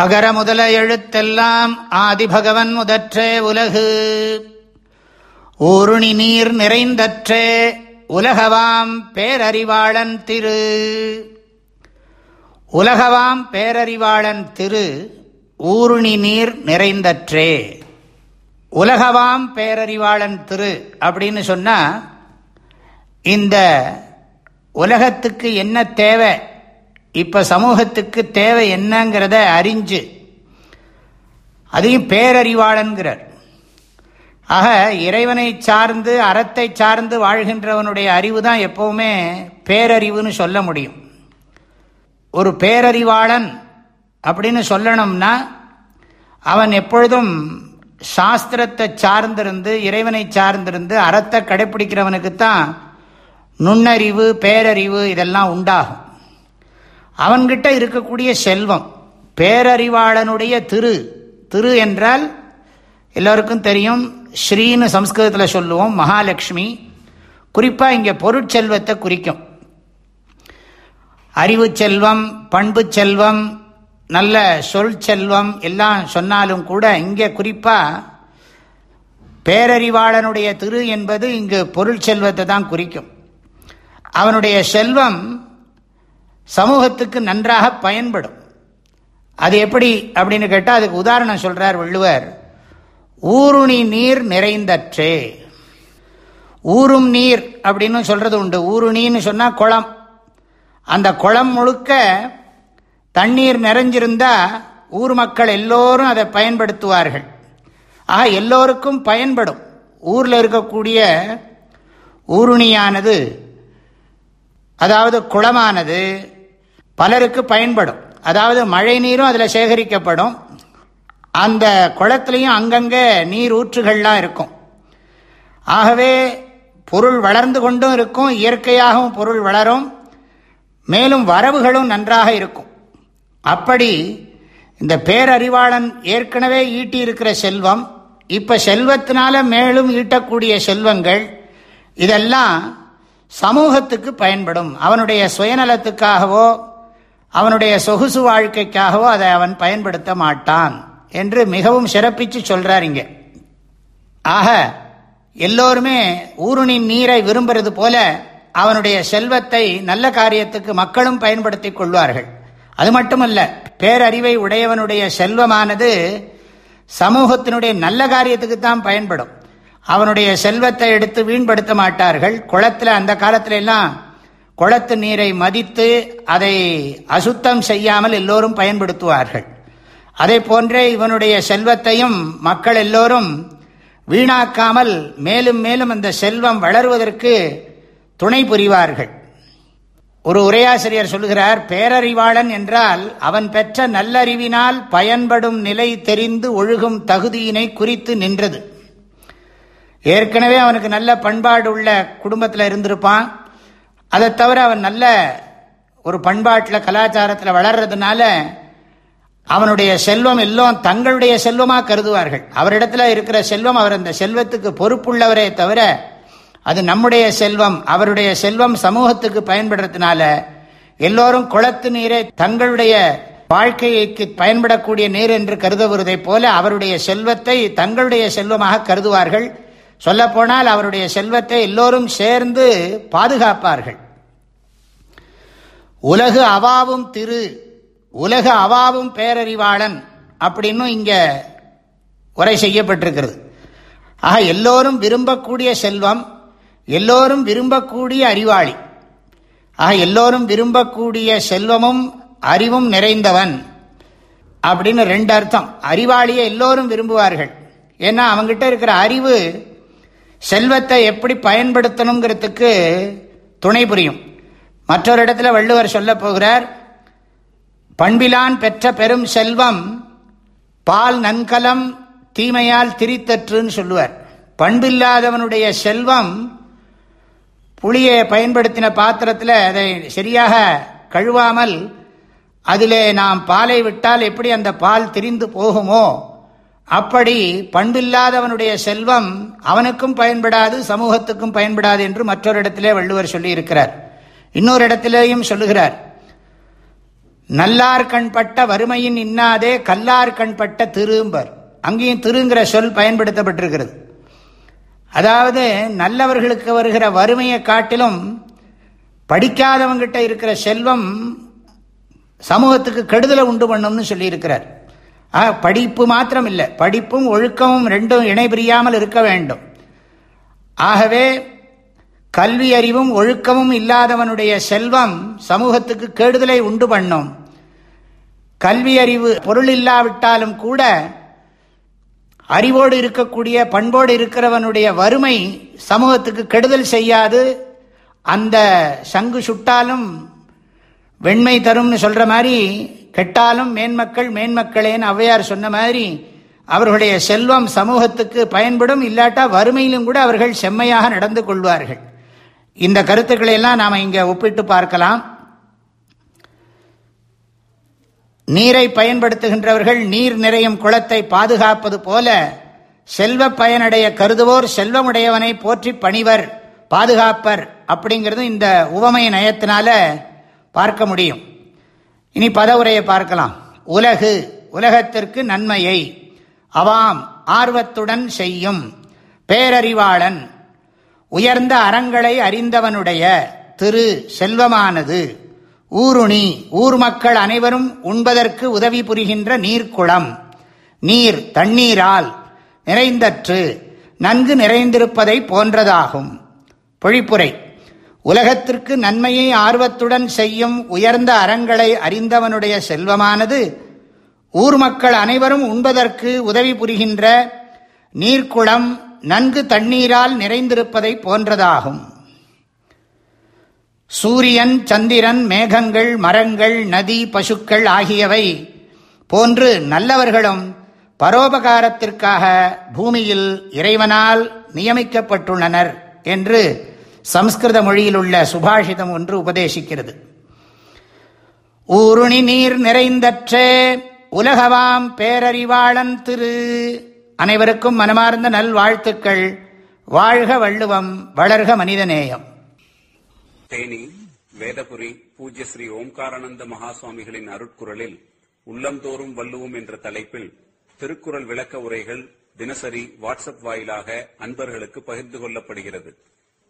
அகர முதல எழுத்தெல்லாம் ஆதிபகவன் முதற்றே உலகு. ஊருணி நீர் நிறைந்தற்றே உலகவாம் பேரறிவாளன் திரு. உலகவாம் பேரறிவாளன் திரு ஊருணி நீர் நிறைந்தற்றே. உலகவாம் பேரறிவாளன் திரு அப்படின்னு சொன்னால் இந்த உலகத்துக்கு என்ன தேவை? இப்போ சமூகத்துக்கு தேவை என்னங்கிறத அறிஞ்சு அதையும் பேரறிவாளன்கிறார். ஆக இறைவனை சார்ந்து அறத்தை சார்ந்து வாழ்கின்றவனுடைய அறிவு தான் எப்போவுமே பேரறிவுன்னு சொல்ல முடியும். ஒரு பேரறிவாளன் அப்படின்னு சொல்லணும்னா அவன் எப்பொழுதும் சாஸ்திரத்தை சார்ந்திருந்து இறைவனை சார்ந்திருந்து அறத்தை கடைப்பிடிக்கிறவனுக்குத்தான் நுண்ணறிவு பேரறிவு இதெல்லாம் உண்டாகும். அவன்கிட்ட இருக்கக்கூடிய செல்வம் பேரறிவாளனுடைய திரு திரு என்றால் எல்லோருக்கும் தெரியும் ஸ்ரீன்னு சம்ஸ்கிருதத்தில் சொல்லுவோம் மகாலட்சுமி. குறிப்பாக இங்கே பொருட்செல்வத்தை குறிக்கும். அறிவு செல்வம் பண்பு செல்வம் நல்ல சொல் செல்வம் எல்லாம் சொன்னாலும் கூட இங்கே குறிப்பாக பேரறிவாளனுடைய திரு என்பது இங்கு பொருள் செல்வத்தை தான் குறிக்கும். அவனுடைய செல்வம் சமூகத்துக்கு நன்றாக பயன்படும். அது எப்படி அப்படின்னு கேட்டால் அதுக்கு உதாரணம் சொல்கிறார் வள்ளுவர். ஊருணி நீர் நிறைந்தற்றே. ஊரும் நீர் அப்படின்னு சொல்கிறது உண்டு. ஊருணின்னு சொன்னால் குளம். அந்த குளம் முழுக்க தண்ணீர் நிறைஞ்சிருந்தா ஊர் மக்கள் எல்லோரும் அதை பயன்படுத்துவார்கள். ஆக எல்லோருக்கும் பயன்படும். ஊரில் இருக்கக்கூடிய ஊருணியானது அதாவது குளமானது பலருக்கு பயன்படும். அதாவது மழை நீரும் அதில் சேகரிக்கப்படும். அந்த குளத்துலையும் அங்கங்கே நீர் ஊற்றுகள்லாம் இருக்கும். ஆகவே பொருள் வளர்ந்து கொண்டும் இருக்கும். இயற்கையாகவும் பொருள் வளரும். மேலும் வரவுகளும் நன்றாக இருக்கும். அப்படி இந்த பேரறிவாளன் ஏற்கனவே ஈட்டியிருக்கிற செல்வம் இப்போ செல்வத்தினால மேலும் ஈட்டக்கூடிய செல்வங்கள் இதெல்லாம் சமூகத்துக்கு பயன்படும். அவனுடைய சுயநலத்துக்காகவோ அவனுடைய சொகுசு வாழ்க்கைக்காகவோ அதை அவன் பயன்படுத்த மாட்டான் என்று மிகவும் சிறப்பித்து சொல்றார் இங்க. ஆக எல்லோருமே ஊருணின் நீரை விரும்புறது போல அவனுடைய செல்வத்தை நல்ல காரியத்துக்கு மக்களும் பயன்படுத்திக் கொள்வார்கள். அது மட்டுமல்ல பேரறிவை உடையவனுடைய செல்வமானது சமூகத்தினுடைய நல்ல காரியத்துக்கு தான் பயன்படும். அவனுடைய செல்வத்தை எடுத்து வீண்படுத்த மாட்டார்கள். குளத்தில் அந்த காலத்துல எல்லாம் குளத்து நீரை மதித்து அதை அசுத்தம் செய்யாமல் எல்லோரும் பயன்படுத்துவார்கள். அதே போன்றே இவனுடைய செல்வத்தையும் மக்கள் எல்லோரும் வீணாக்காமல் மேலும் மேலும் அந்த செல்வம் வளருவதற்கு துணை புரிவார்கள். ஒரு உரையாசிரியர் சொல்கிறார் பேரறிவாளன் என்றால் அவன் பெற்ற நல்லறிவினால் பயன்படும் நிலை தெரிந்து ஒழுகும் தகுதியினை குறித்து நின்றது. ஏற்கனவே அவனுக்கு நல்ல பண்பாடு உள்ள குடும்பத்தில் இருந்திருப்பான். அதை தவிர அவன் நல்ல ஒரு பண்பாட்டில் கலாச்சாரத்தில் வளர்றதுனால அவனுடைய செல்வம் எல்லாம் தங்களுடைய செல்வமாக கருதுவார்கள். அவரிடத்துல இருக்கிற செல்வம் அவர் அந்த செல்வத்துக்கு பொறுப்புள்ளவரே தவிர அது நம்முடைய செல்வம் அவருடைய செல்வம் சமூகத்துக்கு பயன்படுறதுனால எல்லோரும் குளத்து நீரை தங்களுடைய வாழ்க்கைக்கு பயன்படக்கூடிய நீர் என்று கருதுவதை போல அவருடைய செல்வத்தை தங்களுடைய செல்வமாக கருதுவார்கள். சொல்லப்போனால் அவருடைய செல்வத்தை எல்லோரும் சேர்ந்து பாதுகாப்பார்கள். உலகு அவாவும் திரு உலகு அவாவும் பேரறிவாளன் அப்படின்னு இங்க உரை செய்யப்பட்டிருக்கிறது. ஆக எல்லோரும் விரும்பக்கூடிய செல்வம் எல்லோரும் விரும்பக்கூடிய அறிவாளி. ஆக எல்லோரும் விரும்பக்கூடிய செல்வமும் அறிவும் நிறைந்தவன் அப்படின்னு ரெண்டு அர்த்தம். அறிவாளியை எல்லோரும் விரும்புவார்கள். ஏன்னா அவங்ககிட்ட இருக்கிற அறிவு செல்வத்தை எப்படி பயன்படுத்தணுங்கிறதுக்கு துணை புரியும். மற்றொரு இடத்துல வள்ளுவர் சொல்ல போகிறார் பண்பிலான் பெற்ற பெரும் செல்வம் பால் நன்கலம் தீமையால் திரித்தற்றுன்னு சொல்லுவார். பண்பில்லாதவனுடைய செல்வம் புளியை பயன்படுத்தின பாத்திரத்தில் அதை சரியாக கழுவாமல் அதிலே நாம் பாலை விட்டால் எப்படி அந்த பால் திரிந்து போகுமோ அப்படி பண்பில்லாதவனுடைய செல்வம் அவனுக்கும் பயன்படாது சமூகத்துக்கும் பயன்படாது என்று மற்றொரு இடத்திலே வள்ளுவர் சொல்லியிருக்கிறார். இன்னொரு இடத்திலேயும் சொல்லுகிறார். நல்லார் கண்பட்ட வறுமையின் இன்னாதே கல்லார் கண்பட்ட திரும்பர். அங்கேயும் திருங்கிற சொல் பயன்படுத்தப்பட்டிருக்கிறது. அதாவது நல்லவர்களுக்கு வருகிற வறுமையை காட்டிலும் படிக்காதவங்கிட்ட இருக்கிற செல்வம் சமூகத்துக்கு கெடுதலை உண்டு பண்ணும்னு சொல்லியிருக்கிறார். படிப்பு மாத்திரம் இல்லை படிப்பும் ஒழுக்கமும் ரெண்டும் இணைபிரியாமல் இருக்க வேண்டும். ஆகவே கல்வி அறிவும் ஒழுக்கமும் இல்லாதவனுடைய செல்வம் சமூகத்துக்கு கெடுதலை உண்டு பண்ணும். கல்வி அறிவு பொருள் இல்லாவிட்டாலும் கூட அறிவோடு இருக்கக்கூடிய பண்போடு இருக்கிறவனுடைய வறுமை சமூகத்துக்கு கெடுதல் செய்யாது. அந்த சங்கு சுட்டாலும் வெண்மை தரும்னு சொல்கிற மாதிரி கெட்டாலும் மேன்மக்கள் மேன்மக்களேன்னு ஔவையார் சொன்ன மாதிரி அவர்களுடைய செல்வம் சமூகத்துக்கு பயன்படும் இல்லாட்டா வறுமையிலும் கூட அவர்கள் செம்மையாக நடந்து கொள்வார்கள். இந்த கருத்துக்களை எல்லாம் நாம் இங்கே ஒப்பிட்டு பார்க்கலாம். நீரை பயன்படுத்துகின்றவர்கள் நீர் நிறையும் குளத்தை பாதுகாப்பது போல செல்வ பயனடைய கருதுவோர் செல்வமுடையவனை போற்றி பணிவர் பாதுகாப்பர் அப்படிங்கிறது இந்த உவமை நயத்தினால பார்க்க முடியும். இனி பதவுரையை பார்க்கலாம். உலகு உலகத்திற்கு நன்மையை. அவாம் ஆர்வத்துடன் செய்யும். பேரறிவாளன் உயர்ந்த அறங்களை அறிந்தவனுடைய திரு செல்வமானது. ஊருணி ஊர் மக்கள் அனைவரும் உண்பதற்கு உதவி புரிகின்ற நீர்க்குளம். நீர் தண்ணீரால் நிறைந்தற்று நன்கு நிறைந்திருப்பதை போன்றதாகும். பொழிப்புரை. உலகத்திற்கு நன்மையை ஆர்வத்துடன் செய்யும் உயர்ந்த அறங்களை அறிந்தவனுடைய செல்வமானது. ஊர் மக்கள் அனைவரும் உண்பதற்கு உதவி புரிகின்ற நீர்க்குளம் நன்கு தண்ணீரால் நிறைந்திருப்பதை போன்றதாகும். சூரியன் சந்திரன் மேகங்கள் மரங்கள் நதி பசுக்கள் ஆகியவை போன்று நல்லவர்களும் பரோபகாரத்திற்காக பூமியில் இறைவனால் நியமிக்கப்பட்டுள்ளனர் என்று சம்ஸ்கிருத மொழியில் உள்ள சுபாஷிதம் ஒன்று உபதேசிக்கிறது. ஊருணி நீர் நிறைந்தற்றே உலகவாம் பேரறிவாளன் திரு. அனைவருக்கும் மனமார்ந்த நல்வாழ்த்துக்கள். வாழ்க வள்ளுவம் வளர்க மனிதநேயம். தேனி வேதபுரி பூஜ்ய ஸ்ரீ ஓம்காரானந்த மகாசுவாமிகளின் அருட்குரலில் உள்ளந்தோறும் வள்ளுவோம் என்ற தலைப்பில் திருக்குறள் விளக்க உரைகள் தினசரி வாட்ஸ்அப் வாயிலாக அன்பர்களுக்கு பகிர்ந்து கொள்ளப்படுகிறது.